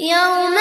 يوم